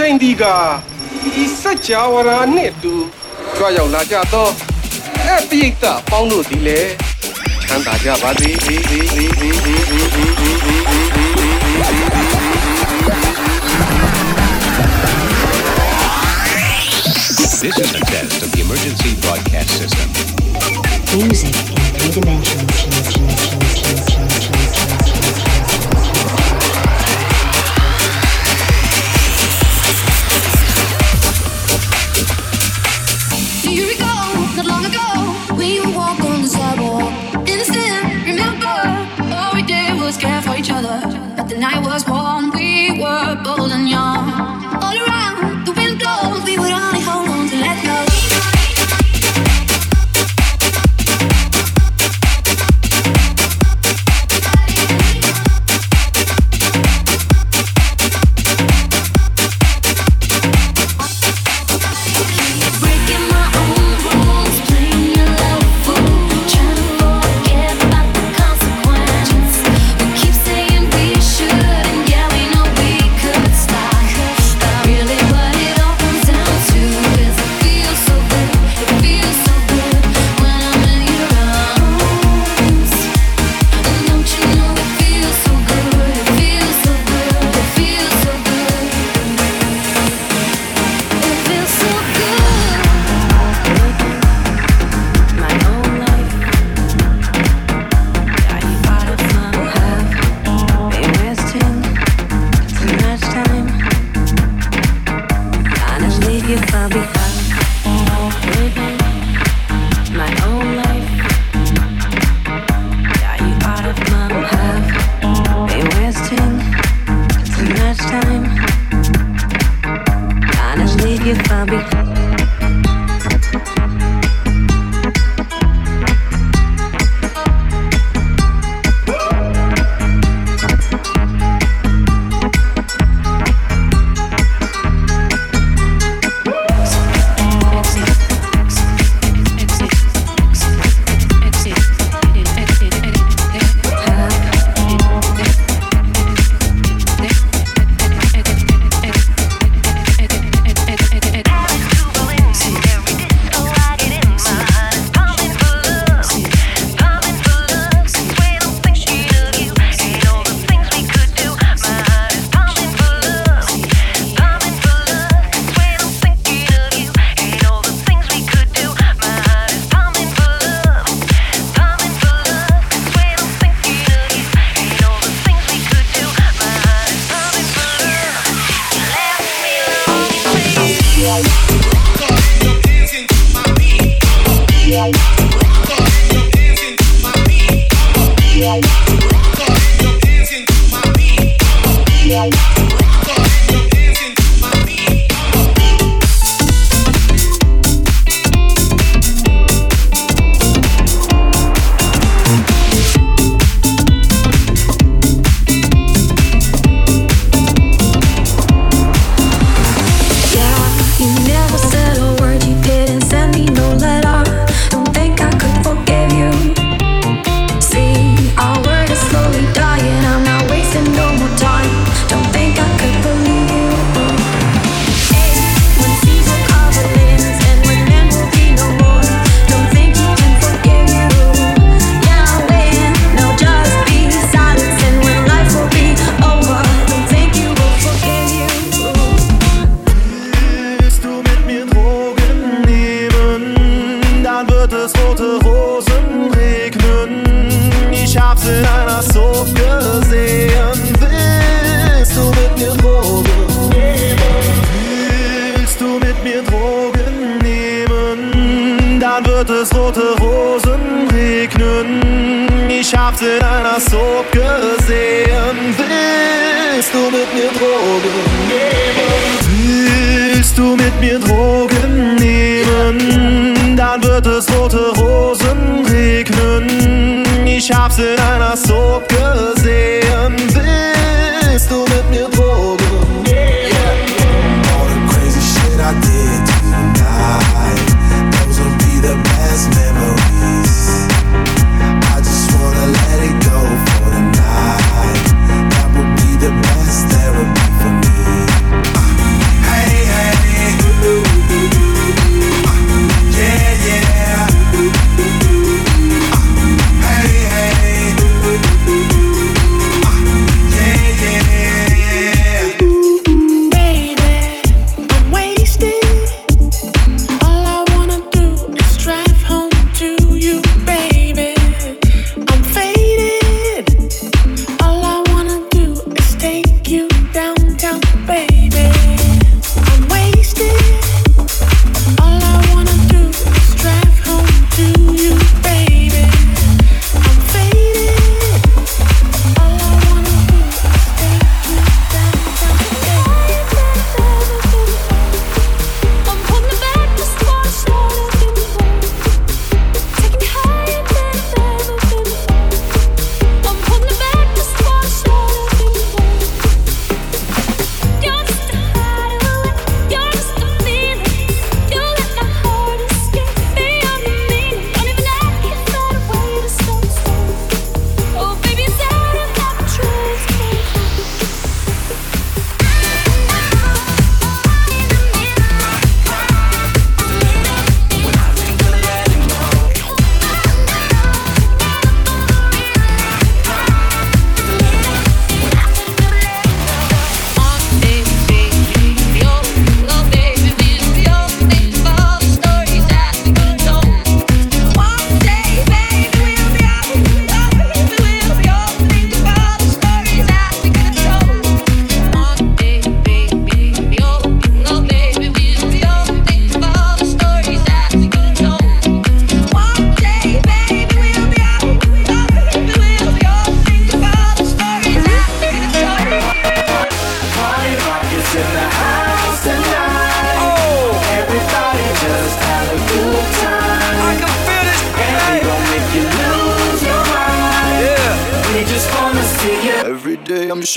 ချိန်ဒီကဒီစကြဝဠာနှင့်အတူကြွရောက်လာကြသောအပိယတပေါင်းတို့သည်လည်းချမ်းသာကြပါစေ။ Do you recall? wir Drogen nehmen, dann wird es rote Rosen regnen. Ich hab's in einer Soap gesehen. Willst du mit mir Drogen nehmen? Willst du mit mir Drogen nehmen? Dann wird es rote Rosen regnen. Ich hab's in einer Soap gesehen. Willst du mit mir Drogen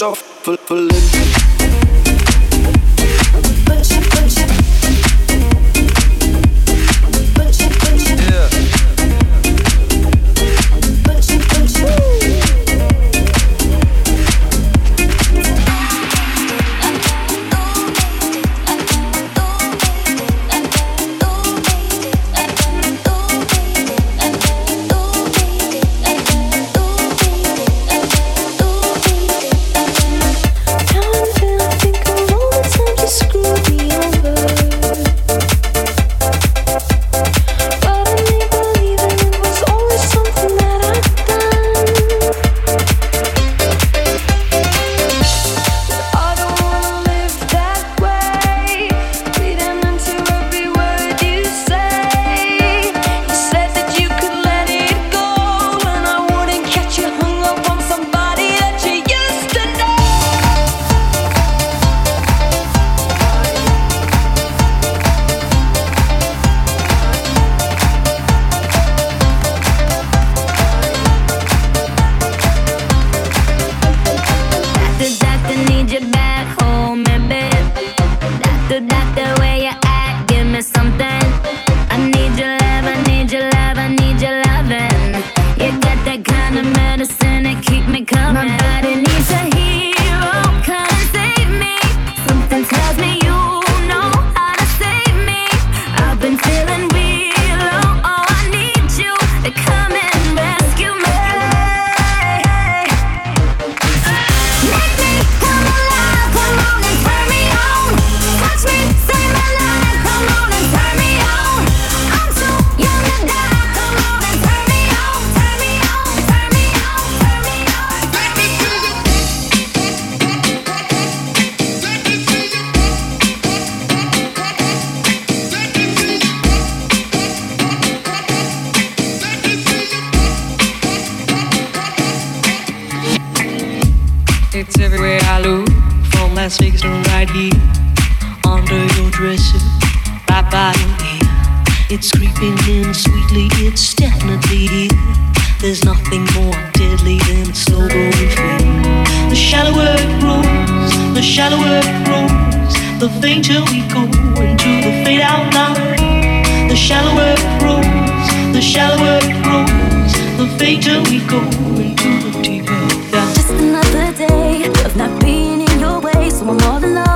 shuffling. To right here, under your dresser, right by your ear. It's creeping in sweetly, it's definitely here. There's nothing more deadly than a slow growing fear. The shallower it grows, the shallower it grows, the fainter we go into the fade out line. The shallower it grows, the shallower it grows, the fainter we go into the deeper down. Just another day of not being in your way, so I'm all alone.